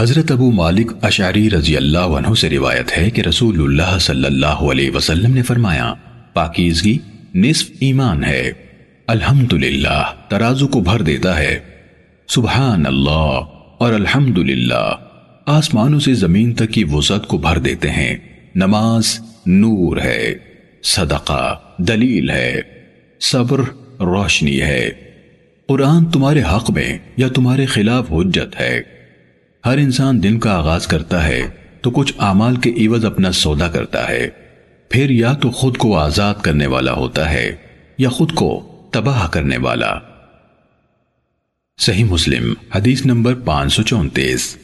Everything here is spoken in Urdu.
حضرت ابو مالک اشعری رضی اللہ عنہ سے روایت ہے کہ رسول اللہ صلی اللہ علیہ وسلم نے فرمایا، پاکیزگی نصف ایمان ہے۔ الحمدللہ، ترازو کو بھر دیتا ہے۔ سبحان اللہ اور الحمدللہ، آسمانوں سے زمین تک کی وسعت کو بھر دیتے ہیں۔ نماز نور ہے، صدقہ دلیل ہے، صبر روشنی ہے۔ قرآن تمہارے حق میں یا تمہارے خلاف حجت ہے۔ ہر انسان دن کا آغاز کرتا ہے تو کچھ اعمال کے عوض اپنا سودا کرتا ہے۔ پھر یا تو خود کو آزاد کرنے والا ہوتا ہے یا خود کو تباہ کرنے والا۔ صحیح مسلم، حدیث نمبر پانچ سو چونتیس۔